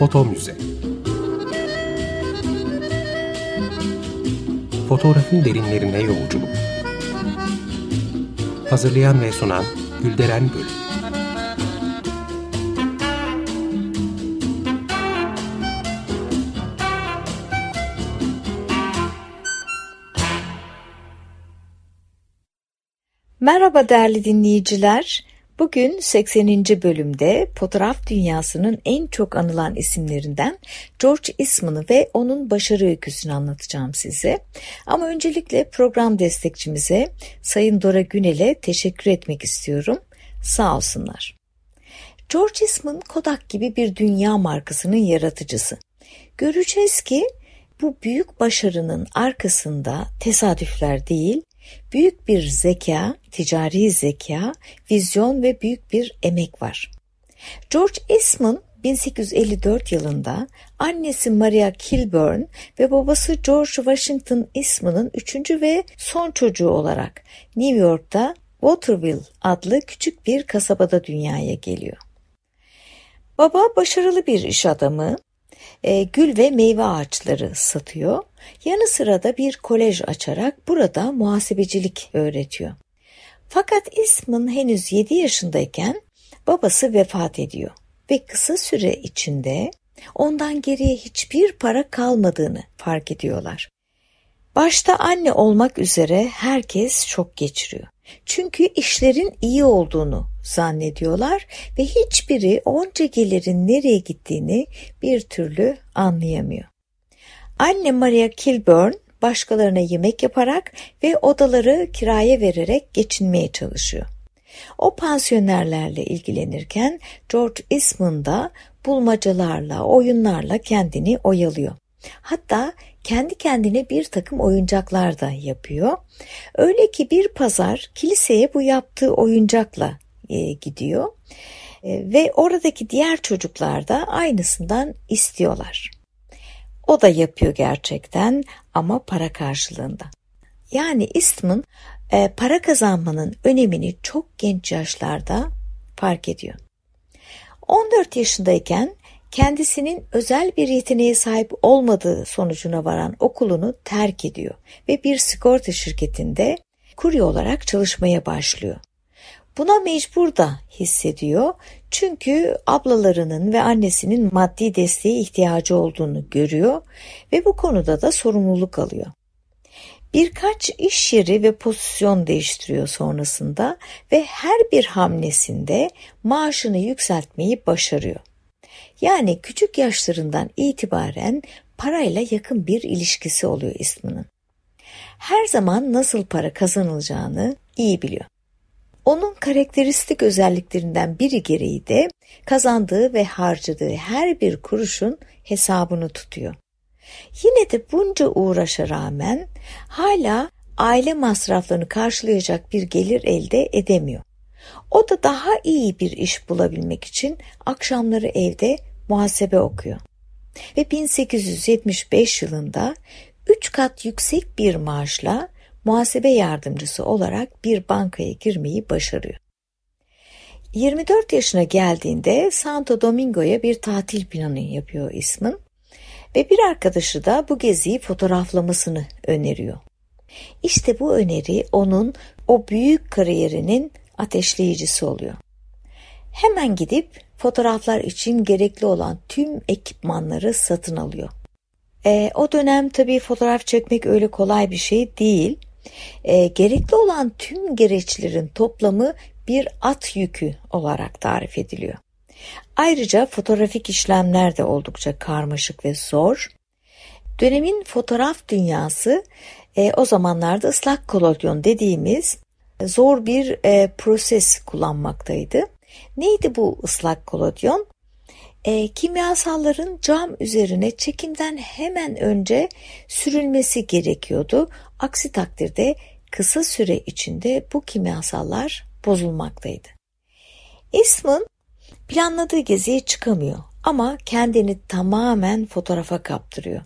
Foto Müze Fotoğrafın derinlerine yolculuk. Hazırlayan ve sunan Gülderen Bölüm Merhaba değerli dinleyiciler. Bugün 80. bölümde fotoğraf dünyasının en çok anılan isimlerinden George Eastman'ı ve onun başarı öyküsünü anlatacağım size. Ama öncelikle program destekçimize Sayın Dora Günel'e teşekkür etmek istiyorum. Sağ olsunlar. George Eastman Kodak gibi bir dünya markasının yaratıcısı. Göreceğiz ki bu büyük başarının arkasında tesadüfler değil, Büyük bir zeka, ticari zeka, vizyon ve büyük bir emek var. George Eastman 1854 yılında annesi Maria Kilburn ve babası George Washington Eastman'ın üçüncü ve son çocuğu olarak New York'ta Waterville adlı küçük bir kasabada dünyaya geliyor. Baba başarılı bir iş adamı, e, gül ve meyve ağaçları satıyor. Yanı sıra da bir kolej açarak burada muhasebecilik öğretiyor. Fakat İsm'in henüz 7 yaşındayken babası vefat ediyor ve kısa süre içinde ondan geriye hiçbir para kalmadığını fark ediyorlar. Başta anne olmak üzere herkes şok geçiriyor. Çünkü işlerin iyi olduğunu zannediyorlar ve hiçbiri onca gelirin nereye gittiğini bir türlü anlayamıyor. Anne Maria Kilburn başkalarına yemek yaparak ve odaları kiraya vererek geçinmeye çalışıyor. O pansiyonerlerle ilgilenirken George Eastman da bulmacalarla, oyunlarla kendini oyalıyor. Hatta kendi kendine bir takım oyuncaklar da yapıyor. Öyle ki bir pazar kiliseye bu yaptığı oyuncakla e, gidiyor e, ve oradaki diğer çocuklar da aynısından istiyorlar. O da yapıyor gerçekten ama para karşılığında. Yani Eastman e, para kazanmanın önemini çok genç yaşlarda fark ediyor. 14 yaşındayken kendisinin özel bir yeteneğe sahip olmadığı sonucuna varan okulunu terk ediyor ve bir sigorta şirketinde kurye olarak çalışmaya başlıyor. Buna mecbur da hissediyor çünkü ablalarının ve annesinin maddi desteğe ihtiyacı olduğunu görüyor ve bu konuda da sorumluluk alıyor. Birkaç iş yeri ve pozisyon değiştiriyor sonrasında ve her bir hamlesinde maaşını yükseltmeyi başarıyor. Yani küçük yaşlarından itibaren parayla yakın bir ilişkisi oluyor isminin. Her zaman nasıl para kazanılacağını iyi biliyor. Onun karakteristik özelliklerinden biri gereği de kazandığı ve harcadığı her bir kuruşun hesabını tutuyor. Yine de bunca uğraşa rağmen hala aile masraflarını karşılayacak bir gelir elde edemiyor. O da daha iyi bir iş bulabilmek için akşamları evde muhasebe okuyor. Ve 1875 yılında 3 kat yüksek bir maaşla muhasebe yardımcısı olarak bir bankaya girmeyi başarıyor. 24 yaşına geldiğinde Santo Domingo'ya bir tatil planı yapıyor ismin ve bir arkadaşı da bu geziyi fotoğraflamasını öneriyor. İşte bu öneri onun o büyük kariyerinin ateşleyicisi oluyor. Hemen gidip fotoğraflar için gerekli olan tüm ekipmanları satın alıyor. E, o dönem tabii fotoğraf çekmek öyle kolay bir şey değil. E, gerekli olan tüm gereçlerin toplamı bir at yükü olarak tarif ediliyor. Ayrıca fotoğrafik işlemler de oldukça karmaşık ve zor. Dönemin fotoğraf dünyası e, o zamanlarda ıslak kolodyon dediğimiz zor bir e, proses kullanmaktaydı. Neydi bu ıslak kolodyon? E, kimyasalların cam üzerine çekimden hemen önce sürülmesi gerekiyordu. Aksi takdirde kısa süre içinde bu kimyasallar bozulmaktaydı. Eastman planladığı geziye çıkamıyor ama kendini tamamen fotoğrafa kaptırıyor.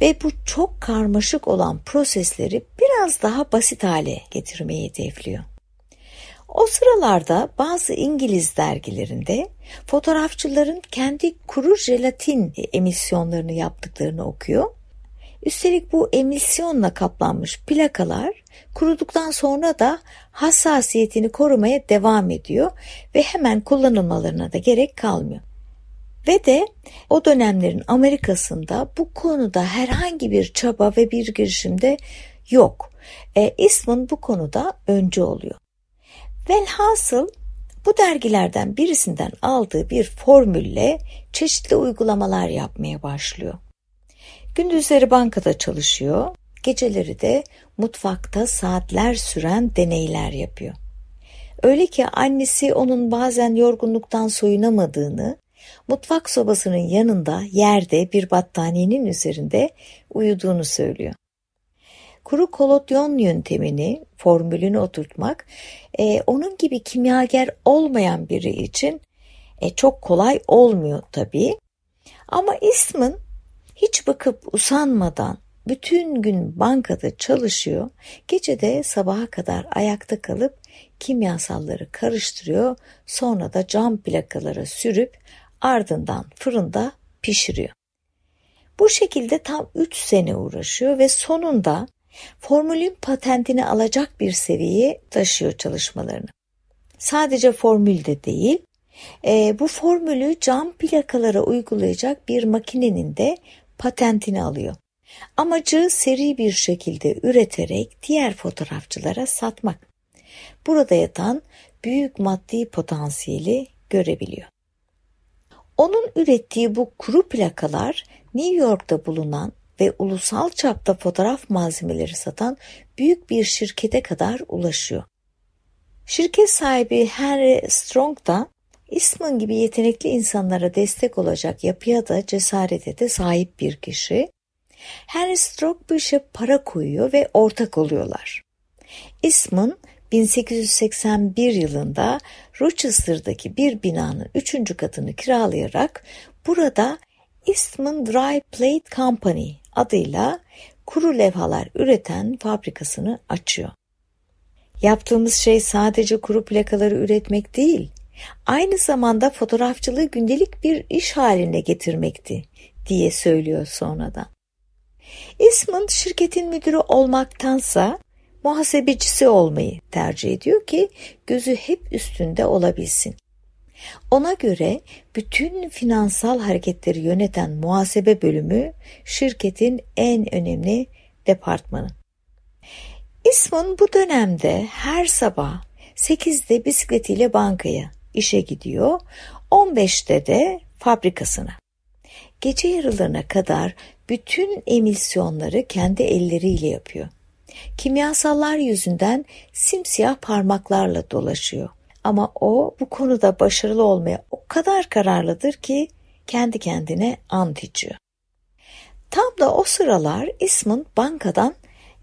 Ve bu çok karmaşık olan prosesleri biraz daha basit hale getirmeyi hedefliyor. O sıralarda bazı İngiliz dergilerinde fotoğrafçıların kendi kuru jelatin emisyonlarını yaptıklarını okuyor. Üstelik bu emisyonla kaplanmış plakalar kuruduktan sonra da hassasiyetini korumaya devam ediyor ve hemen kullanılmalarına da gerek kalmıyor. Ve de o dönemlerin Amerika'sında bu konuda herhangi bir çaba ve bir girişimde yok. E, Eastman bu konuda öncü oluyor. Velhasıl bu dergilerden birisinden aldığı bir formülle çeşitli uygulamalar yapmaya başlıyor. Gündüzleri bankada çalışıyor, geceleri de mutfakta saatler süren deneyler yapıyor. Öyle ki annesi onun bazen yorgunluktan soyunamadığını, mutfak sobasının yanında yerde bir battaniyenin üzerinde uyuduğunu söylüyor. Kuru kolodyon yöntemini, formülünü oturtmak e, onun gibi kimyager olmayan biri için e, çok kolay olmuyor tabii. Ama Eastman hiç bakıp usanmadan bütün gün bankada çalışıyor, gece de sabaha kadar ayakta kalıp kimyasalları karıştırıyor, sonra da cam plakalara sürüp ardından fırında pişiriyor. Bu şekilde tam 3 sene uğraşıyor ve sonunda formülün patentini alacak bir seviyeye taşıyor çalışmalarını. Sadece formülde değil, e, bu formülü cam plakalara uygulayacak bir makinenin de patentini alıyor. Amacı seri bir şekilde üreterek diğer fotoğrafçılara satmak. Burada yatan büyük maddi potansiyeli görebiliyor. Onun ürettiği bu kuru plakalar New York'ta bulunan ve ulusal çapta fotoğraf malzemeleri satan büyük bir şirkete kadar ulaşıyor. Şirket sahibi Henry Strong da Eastman gibi yetenekli insanlara destek olacak yapıya da cesarete de sahip bir kişi. Henry Strong bu işe para koyuyor ve ortak oluyorlar. Eastman 1881 yılında Rochester'daki bir binanın üçüncü katını kiralayarak burada Eastman Dry Plate Company adıyla kuru levhalar üreten fabrikasını açıyor. Yaptığımız şey sadece kuru plakaları üretmek değil, aynı zamanda fotoğrafçılığı gündelik bir iş haline getirmekti diye söylüyor sonradan. Eastman şirketin müdürü olmaktansa muhasebecisi olmayı tercih ediyor ki gözü hep üstünde olabilsin. Ona göre bütün finansal hareketleri yöneten muhasebe bölümü şirketin en önemli departmanı. İsmon bu dönemde her sabah 8'de bisikletiyle bankaya işe gidiyor, 15'te de fabrikasına. Gece yarılarına kadar bütün emisyonları kendi elleriyle yapıyor. Kimyasallar yüzünden simsiyah parmaklarla dolaşıyor. Ama o bu konuda başarılı olmaya o kadar kararlıdır ki kendi kendine ant. Tam da o sıralar Ismond bankadan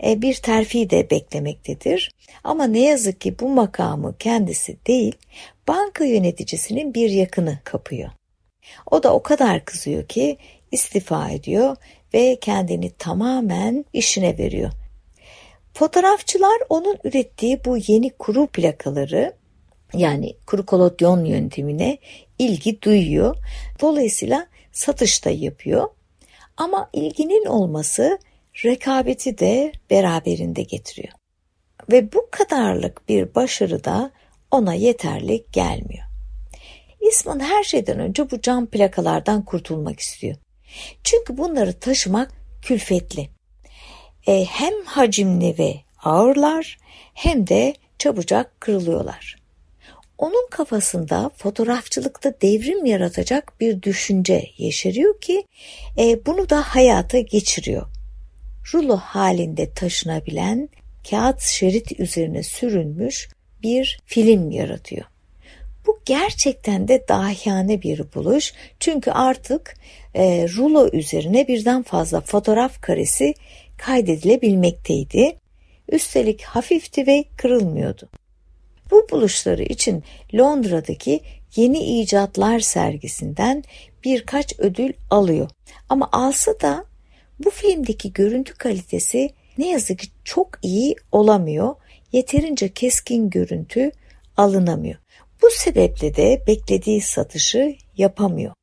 e, bir terfi de beklemektedir. Ama ne yazık ki bu makamı kendisi değil, banka yöneticisinin bir yakını kapıyor. O da o kadar kızıyor ki istifa ediyor ve kendini tamamen işine veriyor. Fotoğrafçılar onun ürettiği bu yeni kuru plakaları yani kuru kolodyon yöntemine ilgi duyuyor. Dolayısıyla satışta yapıyor. Ama ilginin olması rekabeti de beraberinde getiriyor. Ve bu kadarlık bir başarı da ona yeterli gelmiyor. İsman her şeyden önce bu cam plakalardan kurtulmak istiyor. Çünkü bunları taşımak külfetli. E, hem hacimli ve ağırlar hem de çabucak kırılıyorlar. Onun kafasında fotoğrafçılıkta devrim yaratacak bir düşünce yeşeriyor ki e, bunu da hayata geçiriyor. Rulo halinde taşınabilen kağıt şerit üzerine sürülmüş bir film yaratıyor. Bu gerçekten de dahiyane bir buluş çünkü artık e, rulo üzerine birden fazla fotoğraf karesi kaydedilebilmekteydi. Üstelik hafifti ve kırılmıyordu. Bu buluşları için Londra'daki Yeni İcatlar sergisinden birkaç ödül alıyor. Ama alsa da bu filmdeki görüntü kalitesi ne yazık ki çok iyi olamıyor. Yeterince keskin görüntü alınamıyor. Bu sebeple de beklediği satışı yapamıyor.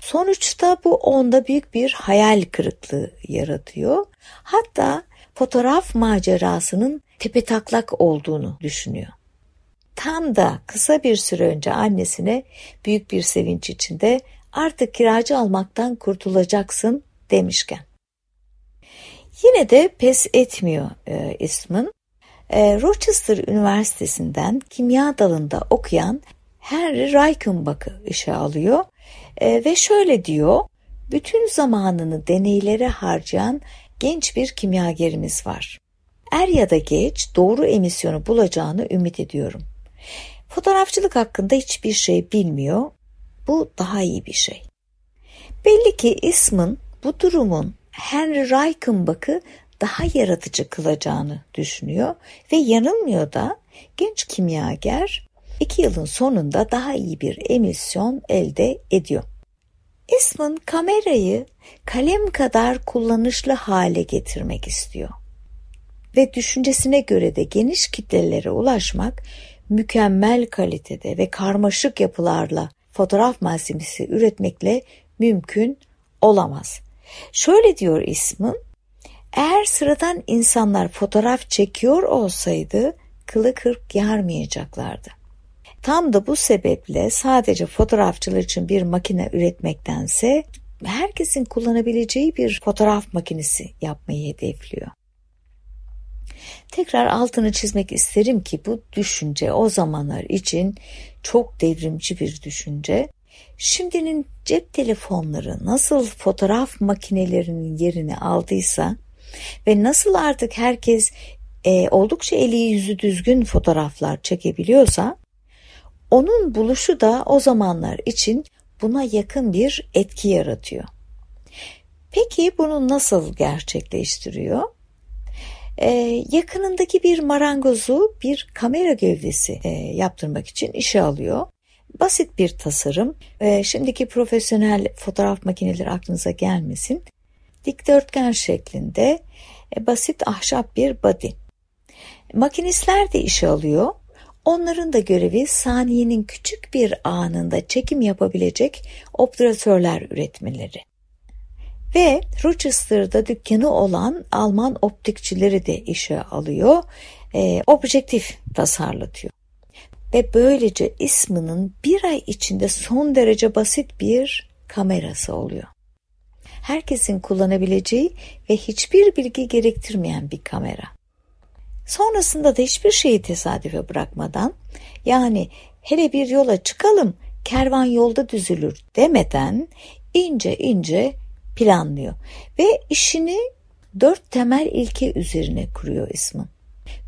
Sonuçta bu onda büyük bir hayal kırıklığı yaratıyor. Hatta fotoğraf macerasının tepetaklak olduğunu düşünüyor. Tam da kısa bir süre önce annesine büyük bir sevinç içinde artık kiracı almaktan kurtulacaksın demişken. Yine de pes etmiyor e, ismin. E, Rochester Üniversitesi'nden kimya dalında okuyan Henry Reichenbach'ı işe alıyor e, ve şöyle diyor, bütün zamanını deneylere harcayan genç bir kimyagerimiz var. Er ya da geç doğru emisyonu bulacağını ümit ediyorum. Fotoğrafçılık hakkında hiçbir şey bilmiyor. Bu daha iyi bir şey. Belli ki ismin bu durumun Henry Reichenbach'ı daha yaratıcı kılacağını düşünüyor ve yanılmıyor da genç kimyager iki yılın sonunda daha iyi bir emisyon elde ediyor. Eastman kamerayı kalem kadar kullanışlı hale getirmek istiyor. Ve düşüncesine göre de geniş kitlelere ulaşmak mükemmel kalitede ve karmaşık yapılarla fotoğraf malzemesi üretmekle mümkün olamaz. Şöyle diyor ismin, eğer sıradan insanlar fotoğraf çekiyor olsaydı kılı kırk yarmayacaklardı. Tam da bu sebeple sadece fotoğrafçılar için bir makine üretmektense herkesin kullanabileceği bir fotoğraf makinesi yapmayı hedefliyor. Tekrar altını çizmek isterim ki bu düşünce o zamanlar için çok devrimci bir düşünce. Şimdinin cep telefonları nasıl fotoğraf makinelerinin yerini aldıysa ve nasıl artık herkes e, oldukça eli yüzü düzgün fotoğraflar çekebiliyorsa onun buluşu da o zamanlar için buna yakın bir etki yaratıyor. Peki bunu nasıl gerçekleştiriyor? Ee, yakınındaki bir marangozu bir kamera gövdesi e, yaptırmak için işe alıyor. Basit bir tasarım. E, şimdiki profesyonel fotoğraf makineleri aklınıza gelmesin. Dikdörtgen şeklinde e, basit ahşap bir body. Makinistler de işe alıyor. Onların da görevi saniyenin küçük bir anında çekim yapabilecek obturatörler üretmeleri. Ve Rochester'da dükkanı olan Alman optikçileri de işe alıyor, e, objektif tasarlatıyor. Ve böylece isminin bir ay içinde son derece basit bir kamerası oluyor. Herkesin kullanabileceği ve hiçbir bilgi gerektirmeyen bir kamera. Sonrasında da hiçbir şeyi tesadüfe bırakmadan yani hele bir yola çıkalım kervan yolda düzülür demeden ince ince planlıyor ve işini dört temel ilke üzerine kuruyor ismi.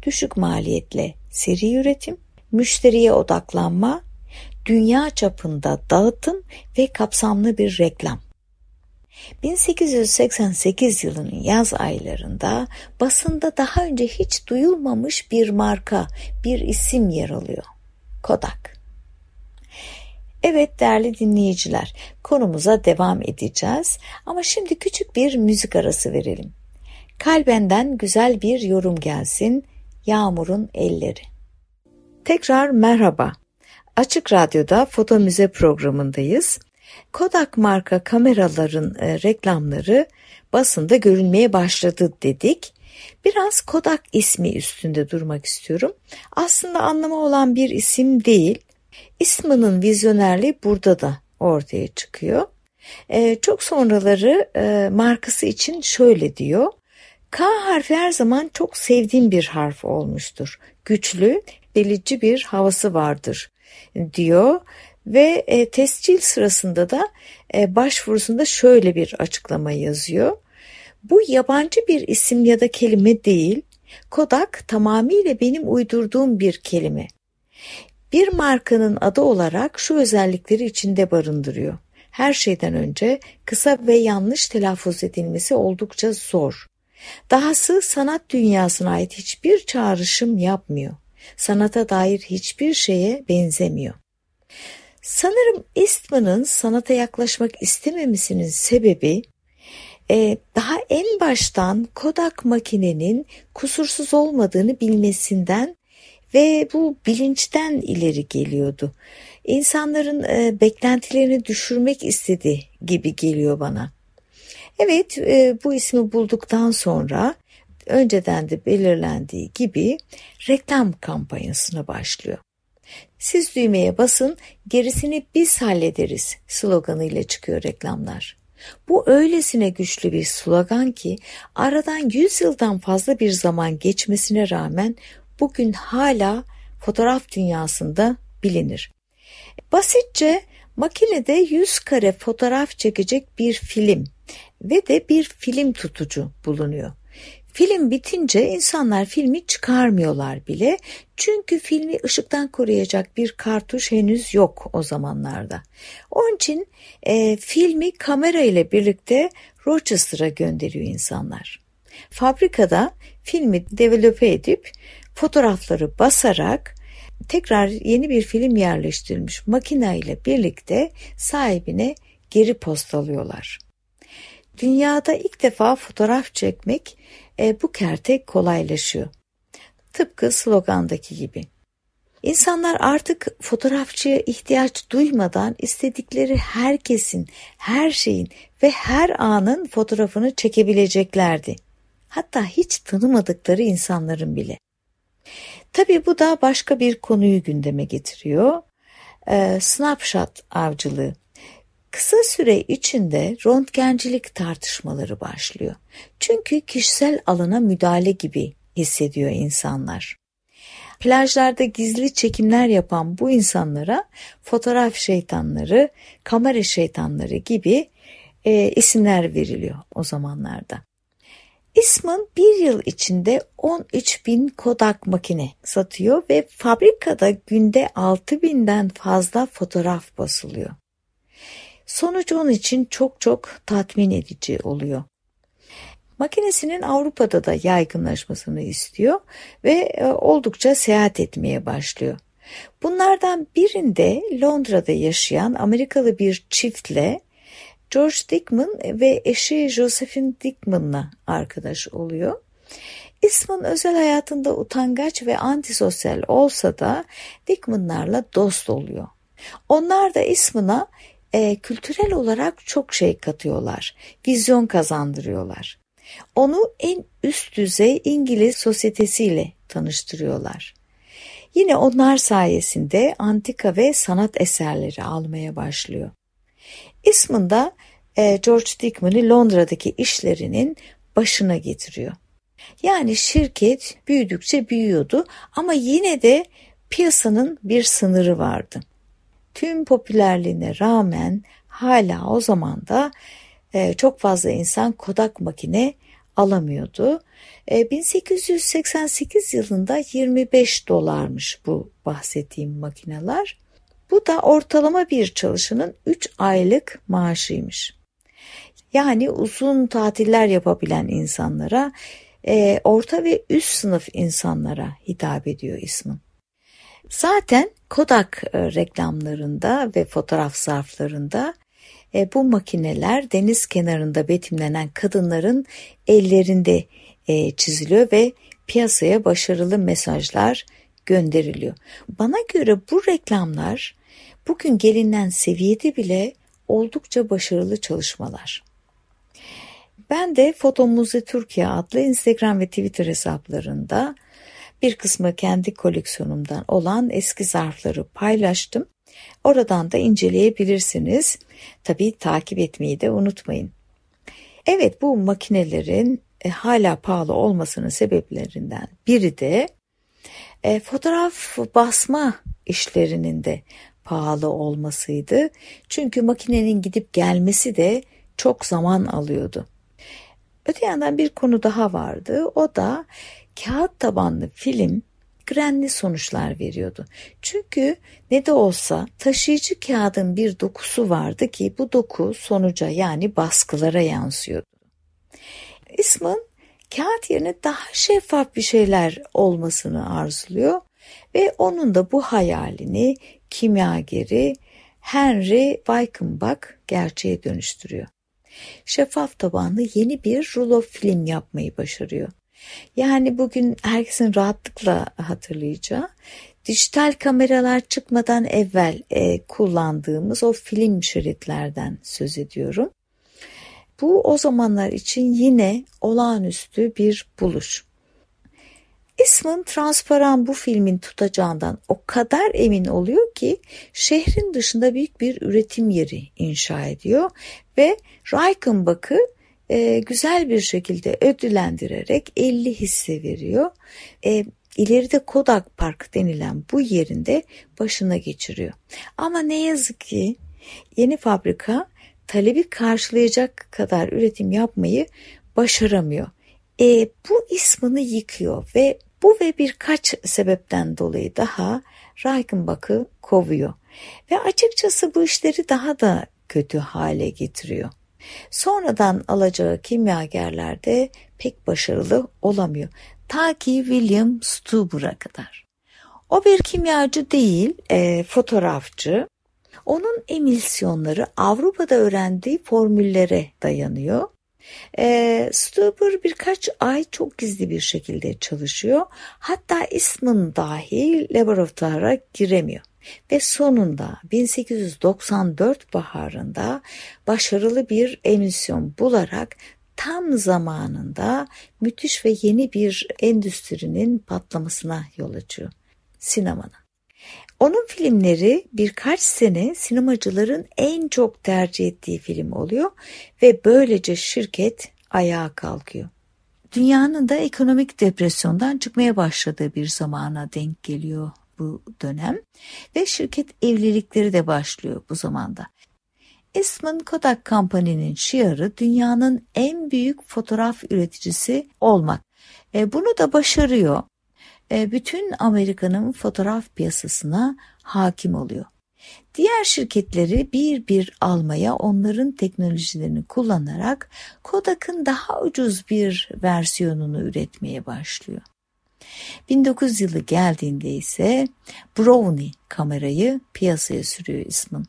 Düşük maliyetle seri üretim, müşteriye odaklanma, dünya çapında dağıtım ve kapsamlı bir reklam. 1888 yılının yaz aylarında basında daha önce hiç duyulmamış bir marka, bir isim yer alıyor. Kodak. Evet değerli dinleyiciler, konumuza devam edeceğiz ama şimdi küçük bir müzik arası verelim. Kalbenden güzel bir yorum gelsin, Yağmur'un elleri. Tekrar merhaba. Açık Radyo'da Foto Müze programındayız. Kodak marka kameraların e, reklamları basında görünmeye başladı dedik. Biraz Kodak ismi üstünde durmak istiyorum. Aslında anlamı olan bir isim değil. İsminin vizyonerliği burada da ortaya çıkıyor. E, çok sonraları e, markası için şöyle diyor. K harfi her zaman çok sevdiğim bir harf olmuştur. Güçlü, delici bir havası vardır diyor ve e, tescil sırasında da e, başvurusunda şöyle bir açıklama yazıyor. Bu yabancı bir isim ya da kelime değil, Kodak tamamıyla benim uydurduğum bir kelime. Bir markanın adı olarak şu özellikleri içinde barındırıyor. Her şeyden önce kısa ve yanlış telaffuz edilmesi oldukça zor. Dahası sanat dünyasına ait hiçbir çağrışım yapmıyor. Sanata dair hiçbir şeye benzemiyor. Sanırım Eastman'ın sanata yaklaşmak istememesinin sebebi e, daha en baştan Kodak makinenin kusursuz olmadığını bilmesinden ve bu bilinçten ileri geliyordu. İnsanların e, beklentilerini düşürmek istedi gibi geliyor bana. Evet e, bu ismi bulduktan sonra önceden de belirlendiği gibi reklam kampanyasına başlıyor. Siz düğmeye basın, gerisini biz hallederiz sloganıyla çıkıyor reklamlar. Bu öylesine güçlü bir slogan ki aradan 100 yıldan fazla bir zaman geçmesine rağmen bugün hala fotoğraf dünyasında bilinir. Basitçe makinede 100 kare fotoğraf çekecek bir film ve de bir film tutucu bulunuyor. Film bitince insanlar filmi çıkarmıyorlar bile. Çünkü filmi ışıktan koruyacak bir kartuş henüz yok o zamanlarda. Onun için e, filmi kamera ile birlikte Rochester'a gönderiyor insanlar. Fabrikada filmi develope edip fotoğrafları basarak tekrar yeni bir film yerleştirilmiş makine ile birlikte sahibine geri postalıyorlar. Dünyada ilk defa fotoğraf çekmek e, bu kerte kolaylaşıyor. Tıpkı slogandaki gibi. İnsanlar artık fotoğrafçıya ihtiyaç duymadan istedikleri herkesin, her şeyin ve her anın fotoğrafını çekebileceklerdi. Hatta hiç tanımadıkları insanların bile. Tabii bu da başka bir konuyu gündeme getiriyor. Ee, snapshot avcılığı. Kısa süre içinde röntgencilik tartışmaları başlıyor. Çünkü kişisel alana müdahale gibi hissediyor insanlar. Plajlarda gizli çekimler yapan bu insanlara fotoğraf şeytanları, kamera şeytanları gibi e, isimler veriliyor o zamanlarda. İsmin bir yıl içinde 13 bin Kodak makine satıyor ve fabrikada günde 6 binden fazla fotoğraf basılıyor. Sonuç onun için çok çok tatmin edici oluyor. Makinesinin Avrupa'da da yaygınlaşmasını istiyor ve e, oldukça seyahat etmeye başlıyor. Bunlardan birinde Londra'da yaşayan Amerikalı bir çiftle George Dickman ve eşi Josephine Dickman'la arkadaş oluyor. İsmin özel hayatında utangaç ve antisosyal olsa da Dickman'larla dost oluyor. Onlar da ismına e, kültürel olarak çok şey katıyorlar. Vizyon kazandırıyorlar. Onu en üst düzey İngiliz sosyetesiyle tanıştırıyorlar. Yine onlar sayesinde antika ve sanat eserleri almaya başlıyor. İsmında e, George Dickman'ı Londra'daki işlerinin başına getiriyor. Yani şirket büyüdükçe büyüyordu ama yine de piyasanın bir sınırı vardı tüm popülerliğine rağmen hala o zaman da e, çok fazla insan Kodak makine alamıyordu. E, 1888 yılında 25 dolarmış bu bahsettiğim makineler. Bu da ortalama bir çalışanın 3 aylık maaşıymış. Yani uzun tatiller yapabilen insanlara, e, orta ve üst sınıf insanlara hitap ediyor ismin. Zaten Kodak e, reklamlarında ve fotoğraf zarflarında e, bu makineler deniz kenarında betimlenen kadınların ellerinde e, çiziliyor ve piyasaya başarılı mesajlar gönderiliyor. Bana göre bu reklamlar bugün gelinen seviyede bile oldukça başarılı çalışmalar. Ben de Foto Muze Türkiye adlı Instagram ve Twitter hesaplarında bir kısmı kendi koleksiyonumdan olan eski zarfları paylaştım. Oradan da inceleyebilirsiniz. Tabii takip etmeyi de unutmayın. Evet bu makinelerin e, hala pahalı olmasının sebeplerinden biri de e, fotoğraf basma işlerinin de pahalı olmasıydı. Çünkü makinenin gidip gelmesi de çok zaman alıyordu. Öte yandan bir konu daha vardı. O da kağıt tabanlı film grenli sonuçlar veriyordu. Çünkü ne de olsa taşıyıcı kağıdın bir dokusu vardı ki bu doku sonuca yani baskılara yansıyordu. İsmin kağıt yerine daha şeffaf bir şeyler olmasını arzuluyor ve onun da bu hayalini kimyageri Henry Weikenbach gerçeğe dönüştürüyor. Şeffaf tabanlı yeni bir rulo film yapmayı başarıyor. Yani bugün herkesin rahatlıkla hatırlayacağı dijital kameralar çıkmadan evvel e, kullandığımız o film şeritlerden söz ediyorum. Bu o zamanlar için yine olağanüstü bir buluş. Eastman transparan bu filmin tutacağından o kadar emin oluyor ki şehrin dışında büyük bir üretim yeri inşa ediyor ve Reichenbach'ı e, güzel bir şekilde ödüllendirerek 50 hisse veriyor. E, ileride Kodak Park denilen bu yerinde başına geçiriyor. Ama ne yazık ki yeni fabrika talebi karşılayacak kadar üretim yapmayı başaramıyor. E, bu ismini yıkıyor ve bu ve birkaç sebepten dolayı daha Reichenbach'ı kovuyor. Ve açıkçası bu işleri daha da kötü hale getiriyor. Sonradan alacağı kimyagerler de pek başarılı olamıyor. Ta ki William Stuber'a kadar. O bir kimyacı değil, e, fotoğrafçı. Onun emisyonları Avrupa'da öğrendiği formüllere dayanıyor. E, Stuber birkaç ay çok gizli bir şekilde çalışıyor. Hatta Eastman dahi laboratuvara giremiyor. Ve sonunda 1894 baharında başarılı bir emisyon bularak tam zamanında müthiş ve yeni bir endüstrinin patlamasına yol açıyor. Sinemanın. Onun filmleri birkaç sene sinemacıların en çok tercih ettiği film oluyor ve böylece şirket ayağa kalkıyor. Dünyanın da ekonomik depresyondan çıkmaya başladığı bir zamana denk geliyor bu dönem ve şirket evlilikleri de başlıyor bu zamanda. Eastman Kodak Company'nin şiarı dünyanın en büyük fotoğraf üreticisi olmak. E, bunu da başarıyor. E, bütün Amerika'nın fotoğraf piyasasına hakim oluyor. Diğer şirketleri bir bir almaya onların teknolojilerini kullanarak Kodak'ın daha ucuz bir versiyonunu üretmeye başlıyor. 1900 yılı geldiğinde ise Brownie kamerayı piyasaya sürüyor ismin.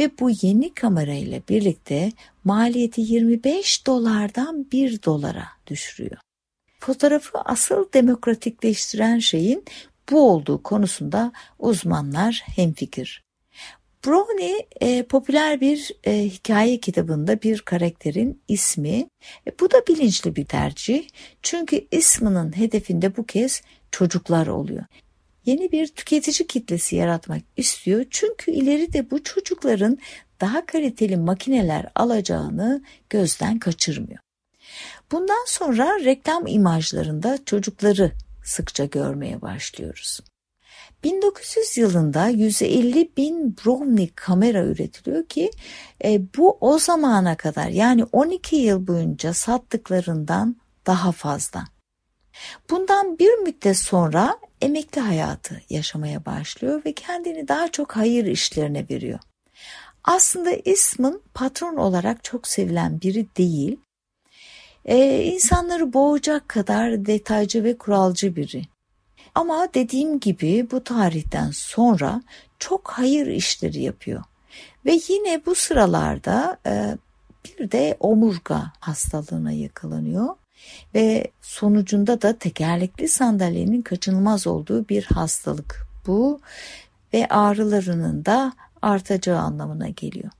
Ve bu yeni kamerayla birlikte maliyeti 25 dolardan 1 dolara düşürüyor. Fotoğrafı asıl demokratikleştiren şeyin bu olduğu konusunda uzmanlar hemfikir. Brownie e, popüler bir e, hikaye kitabında bir karakterin ismi. E, bu da bilinçli bir tercih. Çünkü isminin hedefinde bu kez çocuklar oluyor. Yeni bir tüketici kitlesi yaratmak istiyor. Çünkü ileride bu çocukların daha kaliteli makineler alacağını gözden kaçırmıyor. Bundan sonra reklam imajlarında çocukları sıkça görmeye başlıyoruz. 1900 yılında 150 bin Brownie kamera üretiliyor ki e, bu o zamana kadar yani 12 yıl boyunca sattıklarından daha fazla. Bundan bir müddet sonra emekli hayatı yaşamaya başlıyor ve kendini daha çok hayır işlerine veriyor. Aslında ismin patron olarak çok sevilen biri değil. Ee, insanları boğacak kadar detaycı ve kuralcı biri. Ama dediğim gibi bu tarihten sonra çok hayır işleri yapıyor. Ve yine bu sıralarda e, bir de omurga hastalığına yakalanıyor ve sonucunda da tekerlekli sandalyenin kaçınılmaz olduğu bir hastalık bu ve ağrılarının da artacağı anlamına geliyor.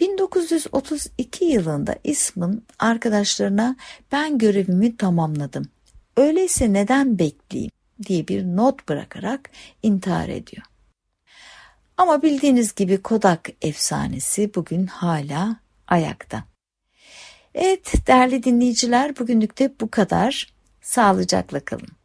1932 yılında İsm'in arkadaşlarına ben görevimi tamamladım. Öyleyse neden bekleyeyim diye bir not bırakarak intihar ediyor. Ama bildiğiniz gibi Kodak efsanesi bugün hala ayakta. Evet değerli dinleyiciler bugünlük de bu kadar. Sağlıcakla kalın.